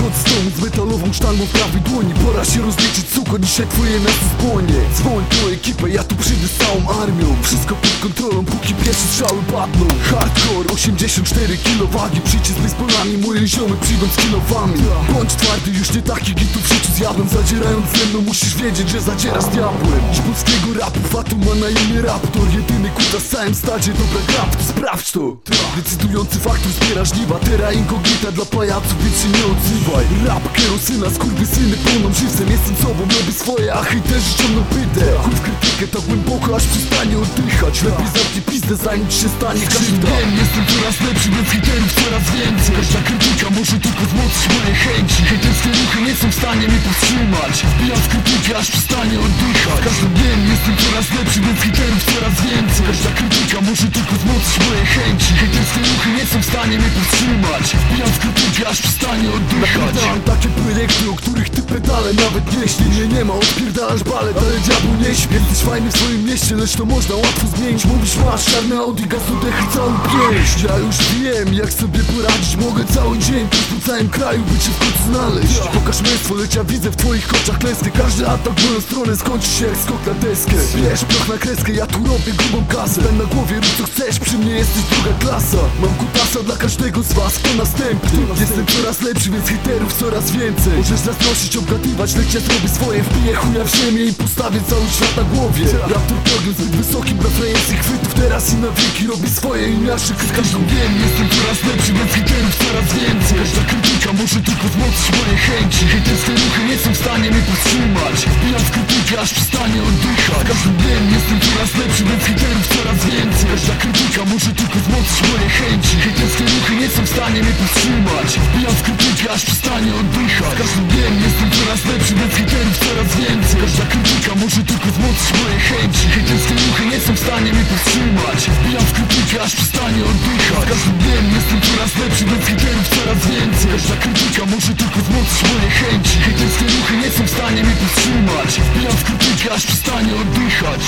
Z domu z metalową sztangą w prawej dłoni. Pora się rozliczyć, suko, dzisiaj twoje miasto spłonie. Dzwoń po ekipę, ja tu przyjdę z całą armią. Wszystko pod kontrolą, póki pierwsze strzały padną. Hardcore, 84 kilo wagi Przyjdźcie z baseballami, moje ziomy przyjdą z kilowami Bądź twardy, już nie taki gitu w życiu zjadłem. Zadzierając ze mną, musisz wiedzieć, że zadzierasz z diabłem. Z polskiego rapu, Fatum ma na imię Raptor. Jedyny kuta z całym stadzie, dobra gra, to. Sprawdź to. Decydujący faktor zbiera żniwa Terra incognita dla pajaców, więc się nie odzywaj Rap, kerosyna, skurwysyny płoną żywcem. Jestem sobą, robię swoje, a hejterzy ciągną pytę. Chuj w krytykę tak głęboko, aż przestanie oddychać. Lepiej zamknij pizdę, zanim ci się stanie krzywda. Wiem, jestem coraz lepszy, więc hejterów coraz więcej. Każda krytyka może tylko wzmocnić moje chęci. Hejterskie ruchy nie są w stanie mnie powstrzymać. Wbijam w krytykę, aż przestanie oddychać. W każdym dniem jestem coraz lepszy, więc hejterów coraz więcej Każda krytyka może tylko wzmocnić moje chęci. Hejterskie ruchy nie są w stanie mnie powstrzymać. Wbijam w krytykę, aż przestanie oddychać. Mam takie projekty, o których ty pedale nawet nie śni Mnie nie ma, odpierdalasz balet, ale diabł nie śpi. Jesteś fajny w swoim mieście, lecz to można łatwo zmienić. Mówisz masz czarny Audi, gazu dechy całą pięść. Ja już wiem, jak sobie poradzić. Mogę cały dzień tu po całym kraju by cię w końcu znaleźć. Pokaż męstwo, lecz ja widzę w twoich oczach klęskę. Każdy atak w moją stronę skończy się jak skok na deskę. Bierz proch na kreskę, ja tu robię grubą kasę. Ten na głowie, rób co chcesz, przy mnie jesteś druga klasa. Mam kutasa dla każdego z was, kto następny Jestem coraz lepszy, więc hiterów coraz więcej Możesz zazdrościć, obgadywać, lecz ja zrobię swoje Wbiję chuja w ziemię i postawię cały świat na głowie. Raptor program zbyt wysokim dla frajerskich chwytów Teraz i na wieki robię swoje i nasze Każdą wiem, jestem coraz lepszy, więc hiterów coraz więcej. Każda krytyka może tylko wzmocnić moje chęci. Hejterskie ruchy nie są w stanie mnie powstrzymać. Wbijam w krytykę, aż przestanie oddychać. Każdym dniem jestem coraz lepszy, więc hiterów coraz więcej. Każda krytyka może tylko wzmocnić moje chęci. Hejterskie ruchy nie są w stanie mnie powstrzymać. Wbijam w krytykę, aż przestanie oddychać. Każdym dniem jestem coraz lepszy, więc hejterów coraz więcej. Każda krytyka może tylko wzmocnić moje chęci. Hejterskie ruchy nie są w stanie mnie powstrzymać. Wbijam w krytykę, aż przestanie oddychać. Każdym dniem jestem coraz lepszy, więc hejterów coraz więcej. Każda krytyka może tylko wzmocnić moje chęci. Hejterskie ruchy nie są w stanie mnie powstrzymać. Wbijam w krytykę, aż przestanie oddychać